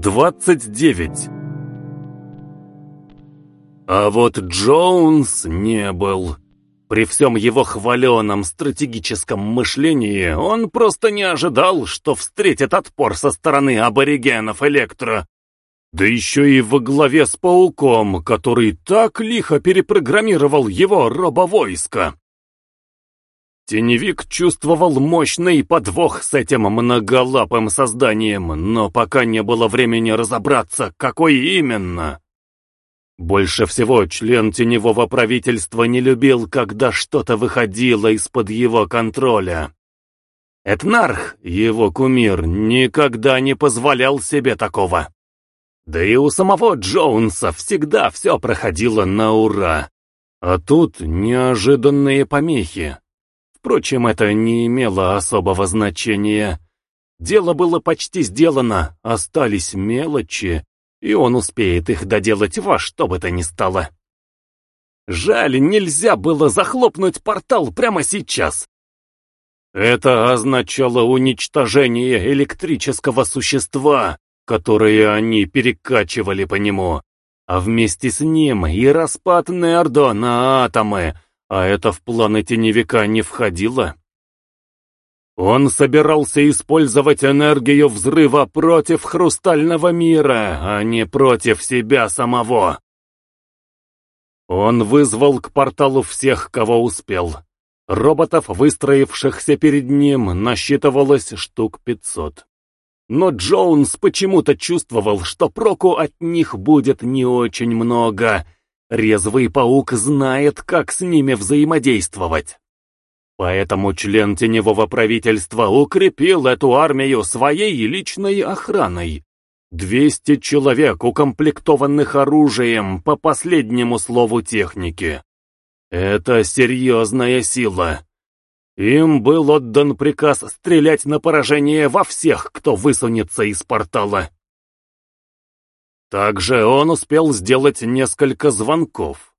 29 А вот Джонс не был. При всем его хваленом стратегическом мышлении он просто не ожидал, что встретит отпор со стороны аборигенов Электро. Да еще и во главе с пауком, который так лихо перепрограммировал его робовойско. Теневик чувствовал мощный подвох с этим многолапым созданием, но пока не было времени разобраться, какой именно. Больше всего член теневого правительства не любил, когда что-то выходило из-под его контроля. Этнарх, его кумир, никогда не позволял себе такого. Да и у самого Джонса всегда все проходило на ура. А тут неожиданные помехи. Впрочем, это не имело особого значения. Дело было почти сделано, остались мелочи, и он успеет их доделать во что бы то ни стало. Жаль, нельзя было захлопнуть портал прямо сейчас. Это означало уничтожение электрического существа, которое они перекачивали по нему, а вместе с ним и распад Нердо на атомы, а это в планы теневика не входило. Он собирался использовать энергию взрыва против хрустального мира, а не против себя самого. Он вызвал к порталу всех, кого успел. Роботов, выстроившихся перед ним, насчитывалось штук пятьсот. Но Джоунс почему-то чувствовал, что проку от них будет не очень много — Резвый паук знает, как с ними взаимодействовать. Поэтому член теневого правительства укрепил эту армию своей личной охраной. Двести человек, укомплектованных оружием по последнему слову техники. Это серьезная сила. Им был отдан приказ стрелять на поражение во всех, кто высунется из портала. Также он успел сделать несколько звонков.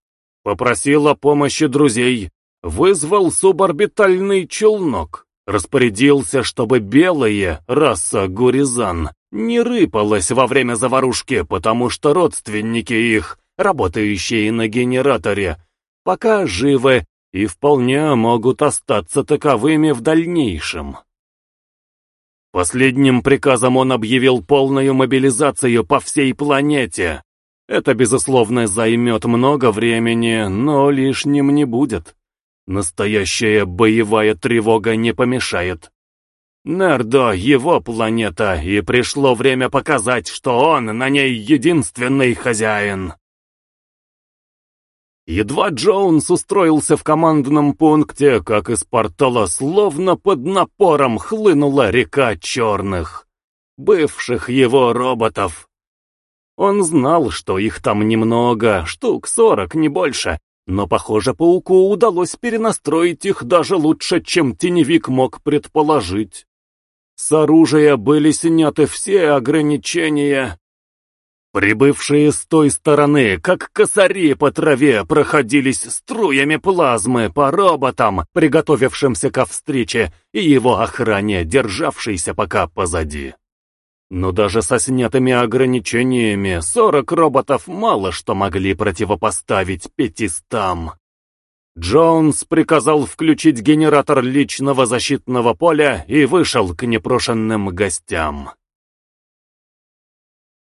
Попросил о помощи друзей, вызвал суборбитальный челнок, распорядился, чтобы белая раса Гуризан не рыпалась во время заварушки, потому что родственники их, работающие на генераторе, пока живы и вполне могут остаться таковыми в дальнейшем. Последним приказом он объявил полную мобилизацию по всей планете. Это, безусловно, займет много времени, но лишним не будет. Настоящая боевая тревога не помешает. Нердо — его планета, и пришло время показать, что он на ней единственный хозяин. Едва Джоунс устроился в командном пункте, как из портала словно под напором хлынула река черных, бывших его роботов. Он знал, что их там немного, штук сорок, не больше, но, похоже, пауку удалось перенастроить их даже лучше, чем теневик мог предположить. С оружия были сняты все ограничения, Прибывшие с той стороны, как косари по траве, проходились струями плазмы по роботам, приготовившимся ко встрече, и его охране, державшейся пока позади. Но даже со снятыми ограничениями 40 роботов мало что могли противопоставить пятистам. Джонс приказал включить генератор личного защитного поля и вышел к непрошенным гостям.